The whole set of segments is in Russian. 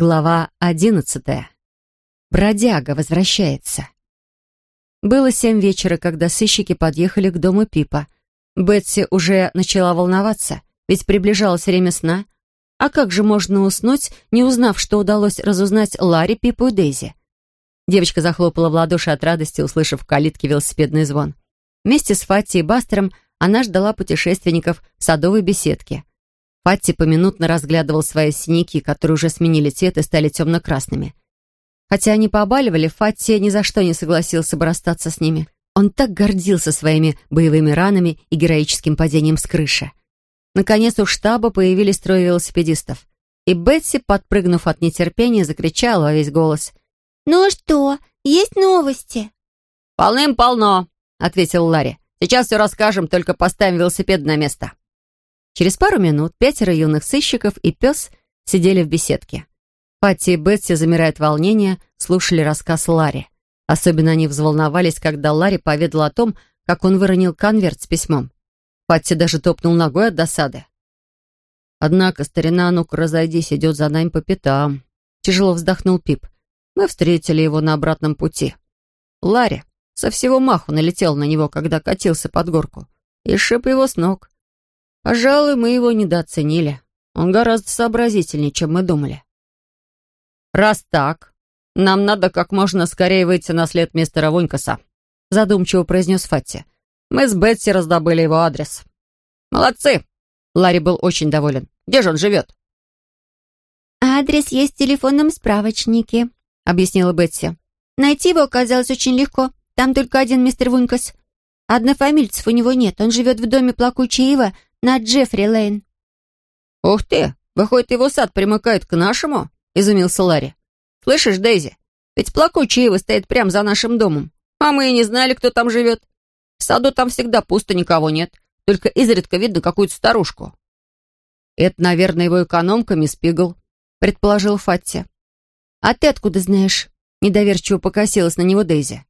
Глава одиннадцатая. Бродяга возвращается. Было семь вечера, когда сыщики подъехали к дому Пипа. Бетси уже начала волноваться, ведь приближалось время сна. А как же можно уснуть, не узнав, что удалось разузнать Ларри, Пипу и Дейзи? Девочка захлопала в ладоши от радости, услышав в калитке велосипедный звон. Вместе с Фатти и Бастером она ждала путешественников в садовой беседке. Патти поминутно разглядывал свои синяки, которые уже сменили цвет и стали темно-красными. Хотя они побаливали, Фатти ни за что не согласился бы расстаться с ними. Он так гордился своими боевыми ранами и героическим падением с крыши. Наконец у штаба появились трое велосипедистов. И Бетси, подпрыгнув от нетерпения, закричала во весь голос. «Ну что, есть новости?» «Полным-полно», — ответил Ларри. «Сейчас все расскажем, только поставим велосипед на место». Через пару минут пятеро юных сыщиков и пес сидели в беседке. Патти и Бетси, замирая от волнения, слушали рассказ Ларри. Особенно они взволновались, когда Ларри поведал о том, как он выронил конверт с письмом. Патти даже топнул ногой от досады. «Однако старина, ну-ка разойдись, идет за нами по пятам». Тяжело вздохнул Пип. Мы встретили его на обратном пути. Ларри со всего маху налетел на него, когда катился под горку, и шип его с ног. Пожалуй, мы его недооценили. Он гораздо сообразительнее, чем мы думали. «Раз так, нам надо как можно скорее выйти на след мистера Вунькаса», задумчиво произнес Фатти. «Мы с Бетси раздобыли его адрес». «Молодцы!» Ларри был очень доволен. «Где же он живет?» «Адрес есть в телефонном справочнике», объяснила Бетси. «Найти его оказалось очень легко. Там только один мистер Вунькас. Однофамильцев у него нет. Он живет в доме Плакучей Ива на Джеффри Лейн». «Ух ты! Выходит, его сад примыкает к нашему?» — изумился Ларри. «Слышишь, Дейзи, ведь плакучая ива стоит прямо за нашим домом. А мы и не знали, кто там живет. В саду там всегда пусто, никого нет. Только изредка видно какую-то старушку». «Это, наверное, его экономка, мисс Пигл», — предположил Фатти. «А ты откуда знаешь?» — недоверчиво покосилась на него Дейзи.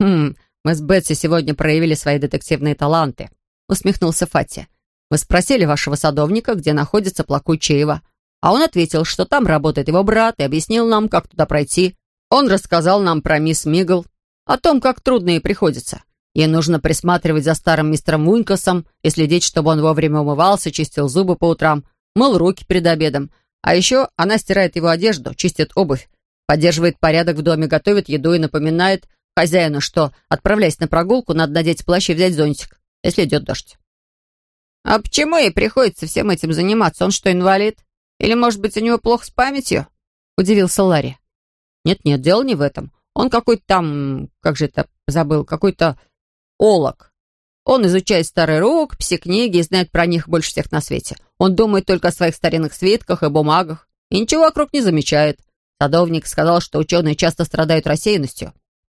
«Хм, мы с Бетси сегодня проявили свои детективные таланты», — усмехнулся Фатти. Вы спросили вашего садовника, где находится Плакучеева, а он ответил, что там работает его брат, и объяснил нам, как туда пройти. Он рассказал нам про мисс Мигл, о том, как трудно ей приходится. Ей нужно присматривать за старым мистером Уинкасом и следить, чтобы он вовремя умывался, чистил зубы по утрам, мыл руки перед обедом. А еще она стирает его одежду, чистит обувь, поддерживает порядок в доме, готовит еду и напоминает хозяину, что, отправляясь на прогулку, надо надеть плащ и взять зонтик, если идет дождь. «А почему ей приходится всем этим заниматься? Он что, инвалид? Или, может быть, у него плохо с памятью?» — удивился Ларри. «Нет-нет, дело не в этом. Он какой-то там, как же это забыл, какой-то олог. Он изучает старые рукописи, книги и знает про них больше всех на свете. Он думает только о своих старинных свитках и бумагах и ничего вокруг не замечает. Садовник сказал, что ученые часто страдают рассеянностью.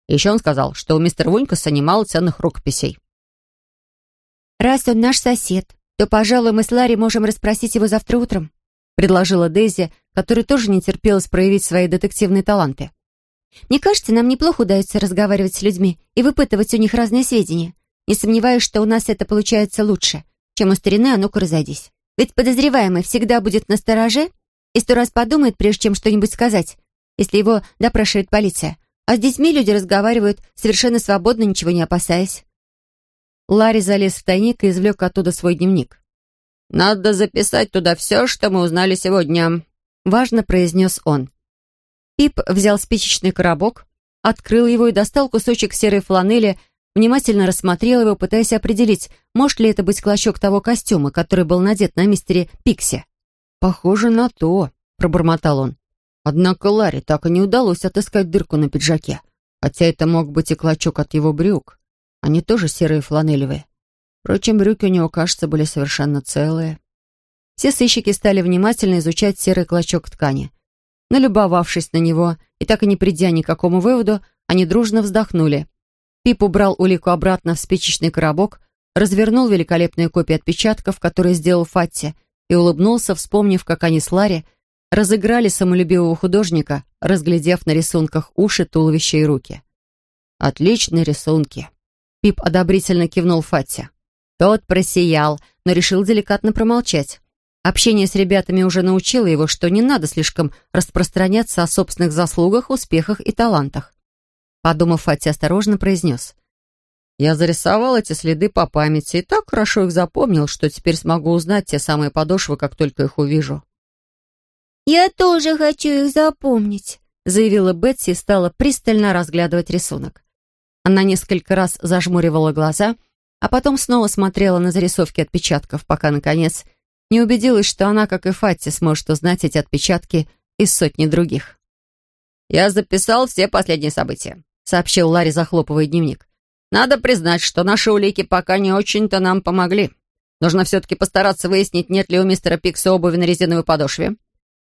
еще он сказал, что у мистера Вунькаса немало ценных рукописей. «Раз он наш сосед, то, пожалуй, мы с Ларри можем расспросить его завтра утром», предложила Дейзи, которая тоже не терпелась проявить свои детективные таланты. «Мне кажется, нам неплохо удается разговаривать с людьми и выпытывать у них разные сведения. Не сомневаюсь, что у нас это получается лучше, чем у старины «А ну-ка, разойдись». Ведь подозреваемый всегда будет на стороже и сто раз подумает, прежде чем что-нибудь сказать, если его допрашивает полиция. А с детьми люди разговаривают совершенно свободно, ничего не опасаясь. Ларри залез в тайник и извлек оттуда свой дневник. «Надо записать туда все, что мы узнали сегодня», — важно произнес он. Пип взял спичечный коробок, открыл его и достал кусочек серой фланели, внимательно рассмотрел его, пытаясь определить, может ли это быть клочок того костюма, который был надет на мистере Пикси. «Похоже на то», — пробормотал он. Однако Ларри так и не удалось отыскать дырку на пиджаке, хотя это мог быть и клочок от его брюк. Они тоже серые фланелевые. Впрочем, брюки у него, кажется, были совершенно целые. Все сыщики стали внимательно изучать серый клочок ткани. Налюбовавшись на него и так и не придя ни к какому выводу, они дружно вздохнули. Пип убрал улику обратно в спичечный коробок, развернул великолепную копию отпечатков, которые сделал Фатти, и улыбнулся, вспомнив, как они с Ларри разыграли самолюбивого художника, разглядев на рисунках уши, туловище и руки. «Отличные рисунки», Пип одобрительно кивнул Фатти. Тот просиял, но решил деликатно промолчать. Общение с ребятами уже научило его, что не надо слишком распространяться о собственных заслугах, успехах и талантах. Подумав, Фати осторожно произнес. «Я зарисовал эти следы по памяти и так хорошо их запомнил, что теперь смогу узнать те самые подошвы, как только их увижу». «Я тоже хочу их запомнить», — заявила Бетси и стала пристально разглядывать рисунок. Она несколько раз зажмуривала глаза, а потом снова смотрела на зарисовки отпечатков, пока, наконец, не убедилась, что она, как и Фатти, сможет узнать эти отпечатки из сотни других. «Я записал все последние события», — сообщил Ларри, захлопывая дневник. «Надо признать, что наши улики пока не очень-то нам помогли. Нужно все-таки постараться выяснить, нет ли у мистера Пикса обуви на резиновой подошве.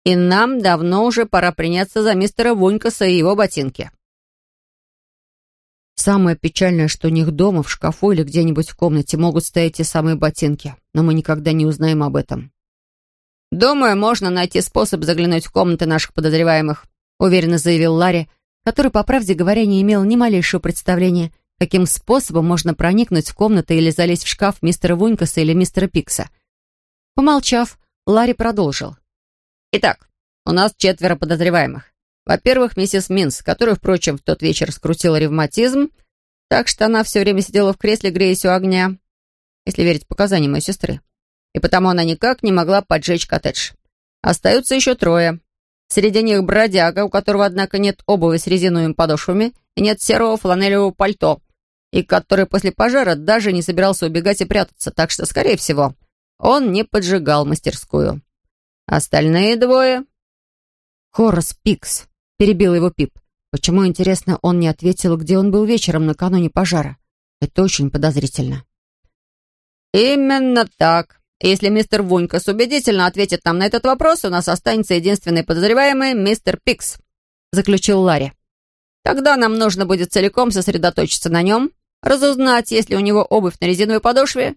И нам давно уже пора приняться за мистера Вунькаса и его ботинки». Самое печальное, что у них дома, в шкафу или где-нибудь в комнате могут стоять те самые ботинки, но мы никогда не узнаем об этом. «Думаю, можно найти способ заглянуть в комнаты наших подозреваемых», уверенно заявил Ларри, который, по правде говоря, не имел ни малейшего представления, каким способом можно проникнуть в комнаты или залезть в шкаф мистера Вунькаса или мистера Пикса. Помолчав, Ларри продолжил. «Итак, у нас четверо подозреваемых. Во-первых, миссис Минс, которую, впрочем, в тот вечер скрутила ревматизм, так что она все время сидела в кресле, греясь у огня, если верить показаниям моей сестры. И потому она никак не могла поджечь коттедж. Остаются еще трое. Среди них бродяга, у которого, однако, нет обуви с резиновыми подошвами и нет серого фланелевого пальто, и который после пожара даже не собирался убегать и прятаться, так что, скорее всего, он не поджигал мастерскую. Остальные двое... Хорас Пикс, Перебил его Пип. Почему, интересно, он не ответил, где он был вечером накануне пожара? Это очень подозрительно. «Именно так. Если мистер Вунькас убедительно ответит нам на этот вопрос, у нас останется единственный подозреваемый мистер Пикс», заключил Ларри. «Тогда нам нужно будет целиком сосредоточиться на нем, разузнать, есть ли у него обувь на резиновой подошве,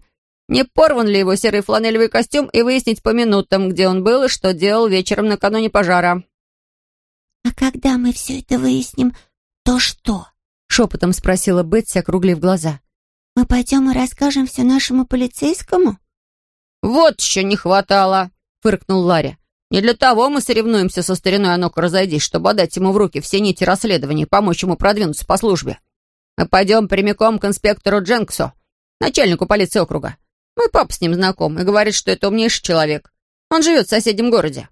не порван ли его серый фланелевый костюм и выяснить по минутам, где он был и что делал вечером накануне пожара». «А когда мы все это выясним, то что?» — шепотом спросила Бетси, округлив глаза. «Мы пойдем и расскажем все нашему полицейскому?» «Вот еще не хватало!» — фыркнул Ларри. «Не для того мы соревнуемся со стариной, а ну-ка разойдись, чтобы отдать ему в руки все нити расследования и помочь ему продвинуться по службе. Мы пойдем прямиком к инспектору Дженксу, начальнику полиции округа. Мой папа с ним знаком и говорит, что это умнейший человек. Он живет в соседнем городе».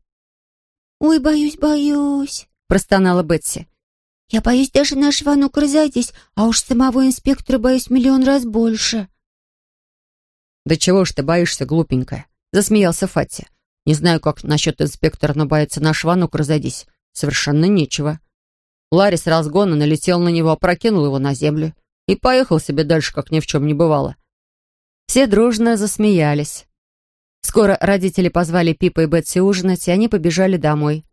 «Ой, боюсь, боюсь», простонала Бетси. «Я боюсь даже нашего ну разойтись, а уж самого инспектора боюсь миллион раз больше». «Да чего ж ты боишься, глупенькая?» — засмеялся Фатти. «Не знаю, как насчет инспектора, но боится нашего ну разойдись. Совершенно нечего». Ларри с разгона налетел на него, опрокинул его на землю и поехал себе дальше, как ни в чем не бывало. Все дружно засмеялись. Скоро родители позвали Пипа и Бетси ужинать, и они побежали домой.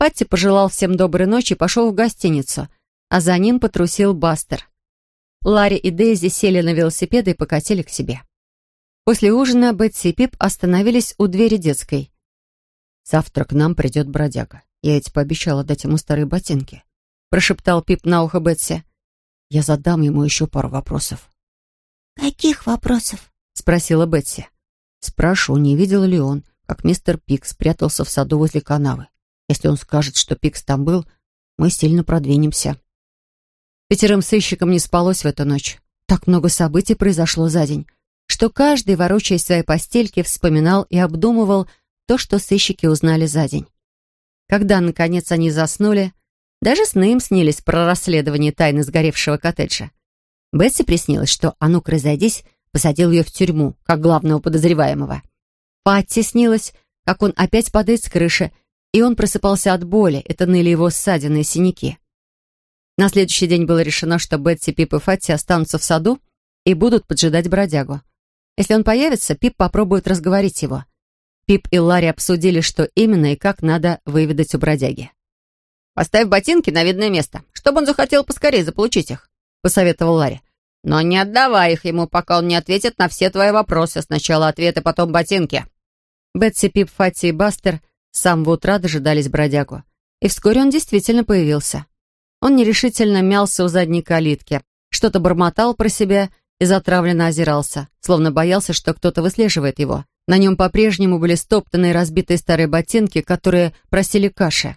Патти пожелал всем доброй ночи и пошел в гостиницу, а за ним потрусил Бастер. Ларри и Дейзи сели на велосипеды и покатили к себе. После ужина Бетси и Пип остановились у двери детской. «Завтра к нам придет бродяга. Я ведь пообещала дать ему старые ботинки», прошептал Пип на ухо Бетси. «Я задам ему еще пару вопросов». «Каких вопросов?» спросила Бетси. «Спрошу, не видел ли он, как мистер Пик спрятался в саду возле канавы. Если он скажет, что Пикс там был, мы сильно продвинемся. Пятерым сыщикам не спалось в эту ночь. Так много событий произошло за день, что каждый, ворочаясь в своей постельке, вспоминал и обдумывал то, что сыщики узнали за день. Когда, наконец, они заснули, даже сны им снились про расследование тайны сгоревшего коттеджа. Бетси приснилось, что «А ну-ка, разойдись», посадил ее в тюрьму, как главного подозреваемого. Патти снилось, как он опять падает с крыши и он просыпался от боли, это ныли его ссадины и синяки. На следующий день было решено, что Бетси, Пип и Фатти останутся в саду и будут поджидать бродягу. Если он появится, Пип попробует разговорить его. Пип и Ларри обсудили, что именно и как надо выведать у бродяги. «Поставь ботинки на видное место, чтобы он захотел поскорее заполучить их», — посоветовал Ларри. «Но не отдавай их ему, пока он не ответит на все твои вопросы. Сначала ответы, потом ботинки». Бетси, Пип, Фатти и Бастер с самого утра дожидались бродягу. И вскоре он действительно появился. Он нерешительно мялся у задней калитки, что-то бормотал про себя и затравленно озирался, словно боялся, что кто-то выслеживает его. На нем по-прежнему были стоптанные разбитые старые ботинки, которые просили каши.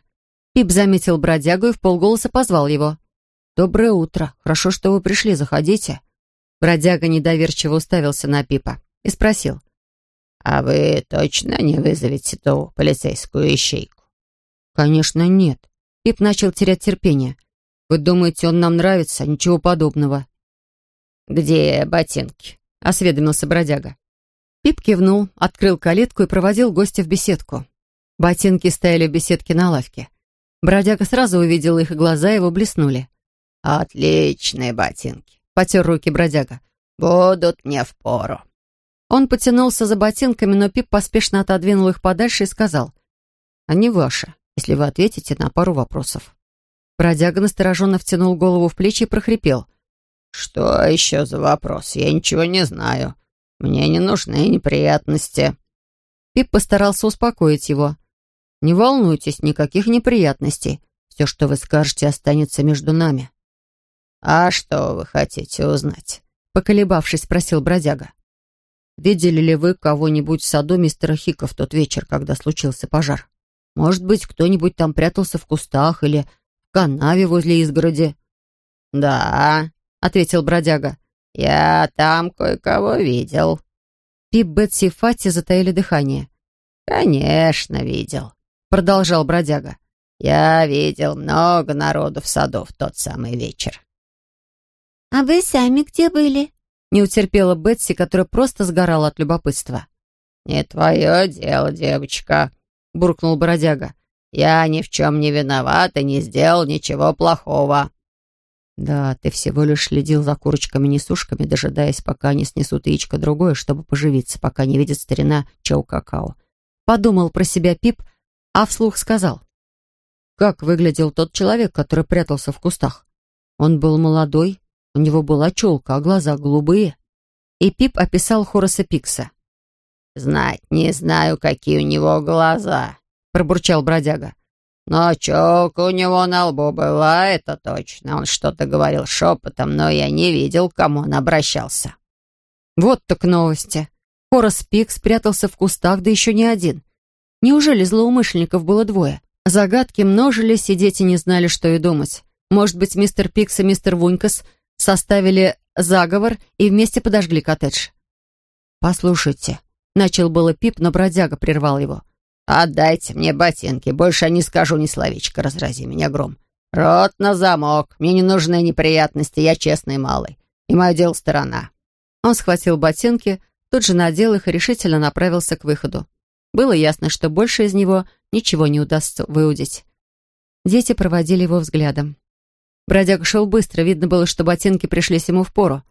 Пип заметил бродягу и в полголоса позвал его. «Доброе утро. Хорошо, что вы пришли. Заходите». Бродяга недоверчиво уставился на Пипа и спросил. «А вы точно не вызовете ту полицейскую ищейку?» «Конечно, нет». Пип начал терять терпение. «Вы думаете, он нам нравится? Ничего подобного». «Где ботинки?» — осведомился бродяга. Пип кивнул, открыл калитку и проводил гостя в беседку. Ботинки стояли в беседке на лавке. Бродяга сразу увидел их, и глаза его блеснули. «Отличные ботинки», — потер руки бродяга. «Будут мне впору». Он потянулся за ботинками, но Пип поспешно отодвинул их подальше и сказал. «Они ваши, если вы ответите на пару вопросов». Бродяга настороженно втянул голову в плечи и прохрипел. «Что еще за вопрос? Я ничего не знаю. Мне не нужны неприятности». Пип постарался успокоить его. «Не волнуйтесь, никаких неприятностей. Все, что вы скажете, останется между нами». «А что вы хотите узнать?» Поколебавшись, спросил бродяга. «Видели ли вы кого-нибудь в саду мистера Хика в тот вечер, когда случился пожар? Может быть, кто-нибудь там прятался в кустах или в канаве возле изгороди?» «Да», — ответил бродяга. «Я там кое-кого видел». Пип, Бетси и Фатти затаили дыхание. «Конечно, видел», — продолжал бродяга. «Я видел много народу в саду в тот самый вечер». «А вы сами где были?» — не утерпела Бетси, которая просто сгорала от любопытства. «Не твое дело, девочка», — буркнул бродяга. «Я ни в чем не виноват и не сделал ничего плохого». «Да, ты всего лишь следил за курочками-несушками, дожидаясь, пока они снесут яичко другое, чтобы поживиться, пока не видит старина Чоу-какао». Подумал про себя Пип, а вслух сказал. «Как выглядел тот человек, который прятался в кустах? Он был молодой, у него была челка, а глаза голубые». И Пип описал Хораса Пикса. «Знать не знаю, какие у него глаза», — пробурчал бродяга. Но челка у него на лбу была, это точно. Он что-то говорил шепотом, но я не видел, к кому он обращался. Вот так новости. Хорас Пик спрятался в кустах, да еще не один. Неужели злоумышленников было двое? Загадки множились, и дети не знали, что и думать. Может быть, мистер Пикс и мистер Вунькас составили заговор и вместе подожгли коттедж? «Послушайте», — начал было Пип, но бродяга прервал его. «Отдайте мне ботинки, больше я не скажу ни словечко, разрази меня гром. Рот на замок, мне не нужны неприятности, я честный малый, и мое дело сторона». Он схватил ботинки, тут же надел их и решительно направился к выходу. Было ясно, что больше из него ничего не удастся выудить. Дети проводили его взглядом. Бродяга шел быстро, видно было, что ботинки пришлись ему в пору.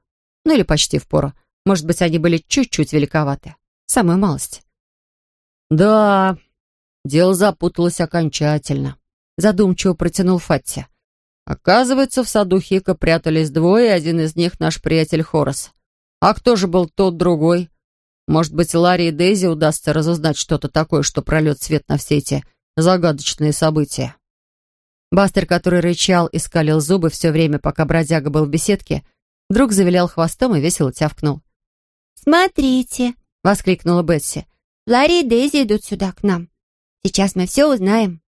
Ну или почти в пору. Может быть, они были чуть-чуть великоваты. Самую малость. «Да, дело запуталось окончательно», — задумчиво протянул Фатти. «Оказывается, в саду Хика прятались двое, и один из них наш приятель Хорос. А кто же был тот другой? Может быть, Ларри и Дейзи удастся разузнать что-то такое, что прольет свет на все эти загадочные события?» Бастер, который рычал и скалил зубы все время, пока бродяга был в беседке, вдруг завилял хвостом и весело тявкнул. «Смотрите!» — воскликнула Бетси. Ларри и Дейзи идут сюда, к нам. Сейчас мы все узнаем».